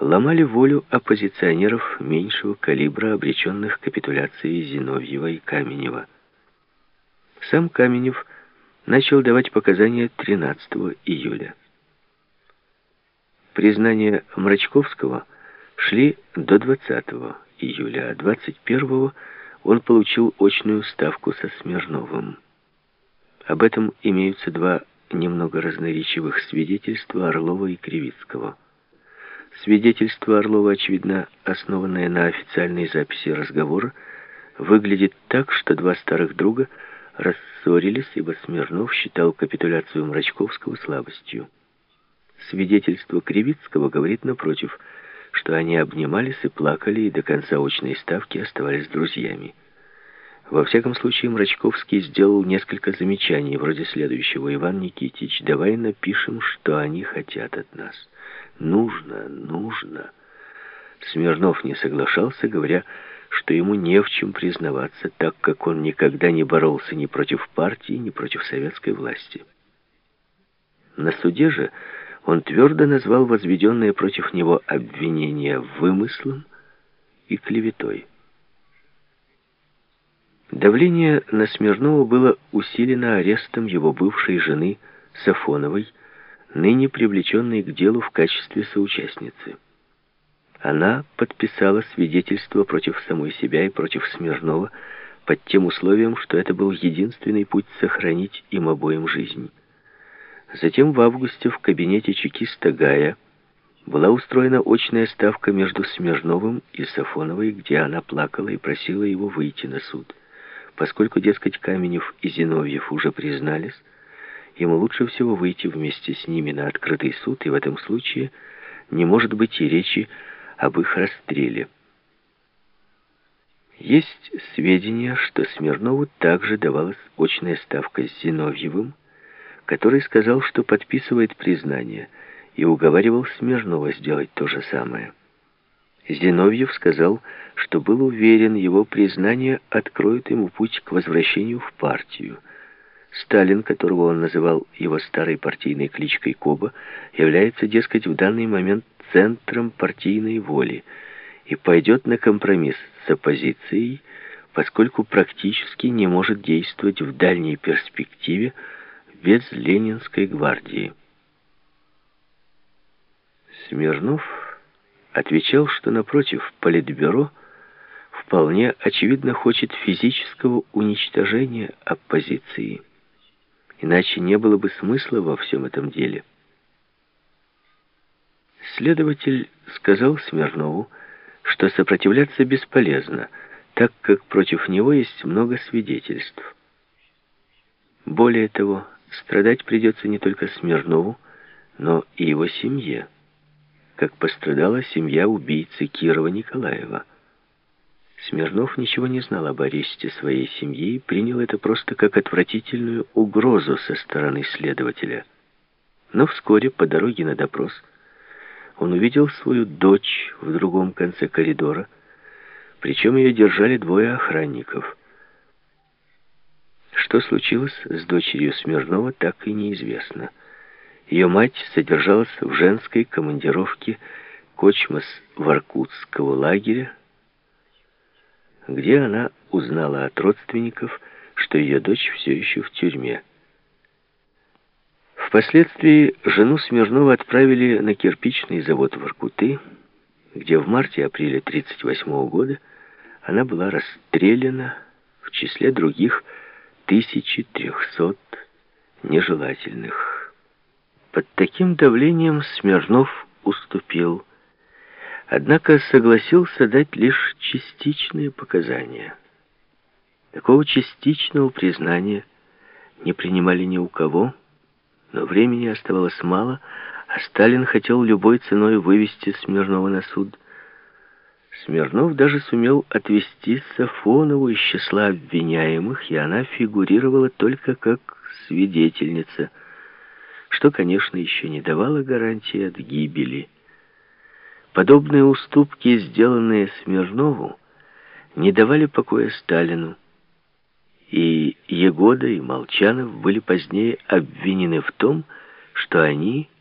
ломали волю оппозиционеров меньшего калибра, обреченных капитуляцией Зиновьева и Каменева. Сам Каменев начал давать показания 13 июля. Признания Мрачковского шли до 20 июля, а 21 он получил очную ставку со Смирновым. Об этом имеются два немного разноречивых свидетельства Орлова и Кривицкого. Свидетельство Орлова, очевидно, основанное на официальной записи разговора, выглядит так, что два старых друга рассорились, ибо Смирнов считал капитуляцию Мрачковского слабостью. Свидетельство Кривицкого говорит, напротив, что они обнимались и плакали, и до конца очной ставки оставались друзьями. Во всяком случае, Мрачковский сделал несколько замечаний, вроде следующего. «Иван Никитич, давай напишем, что они хотят от нас. Нужно, нужно». Смирнов не соглашался, говоря, что ему не в чем признаваться, так как он никогда не боролся ни против партии, ни против советской власти. На суде же он твердо назвал возведенные против него обвинения вымыслом и клеветой. Давление на Смирнова было усилено арестом его бывшей жены Сафоновой, ныне привлеченной к делу в качестве соучастницы. Она подписала свидетельство против самой себя и против Смирнова под тем условием, что это был единственный путь сохранить им обоим жизнь. Затем в августе в кабинете чекиста Гая была устроена очная ставка между Смирновым и Сафоновой, где она плакала и просила его выйти на суд. Поскольку, дескать, Каменев и Зиновьев уже признались, ему лучше всего выйти вместе с ними на открытый суд, и в этом случае не может быть и речи об их расстреле. Есть сведения, что Смирнову также давалась очная ставка с Зиновьевым, который сказал, что подписывает признание, и уговаривал Смирнова сделать то же самое. Зиновьев сказал, что был уверен, его признание откроет ему путь к возвращению в партию. Сталин, которого он называл его старой партийной кличкой Коба, является, дескать, в данный момент центром партийной воли и пойдет на компромисс с оппозицией, поскольку практически не может действовать в дальней перспективе без Ленинской гвардии. Смирнов отвечал, что, напротив, Политбюро вполне очевидно хочет физического уничтожения оппозиции. Иначе не было бы смысла во всем этом деле. Следователь сказал Смирнову, что сопротивляться бесполезно, так как против него есть много свидетельств. Более того, страдать придется не только Смирнову, но и его семье как пострадала семья убийцы Кирова Николаева. Смирнов ничего не знал об аресте своей семьи и принял это просто как отвратительную угрозу со стороны следователя. Но вскоре по дороге на допрос он увидел свою дочь в другом конце коридора, причем ее держали двое охранников. Что случилось с дочерью Смирнова, так и неизвестно. Ее мать содержалась в женской командировке Кочмас-Воркутского лагеря, где она узнала от родственников, что ее дочь все еще в тюрьме. Впоследствии жену Смирнова отправили на кирпичный завод Воркуты, где в марте-апреле 1938 года она была расстреляна в числе других 1300 нежелательных. Под таким давлением Смирнов уступил, однако согласился дать лишь частичные показания. Такого частичного признания не принимали ни у кого, но времени оставалось мало, а Сталин хотел любой ценой вывести Смирнова на суд. Смирнов даже сумел отвести Сафонову из числа обвиняемых, и она фигурировала только как свидетельница – что, конечно, еще не давало гарантии от гибели. Подобные уступки, сделанные Смирнову, не давали покоя Сталину, и Егода и Молчанов были позднее обвинены в том, что они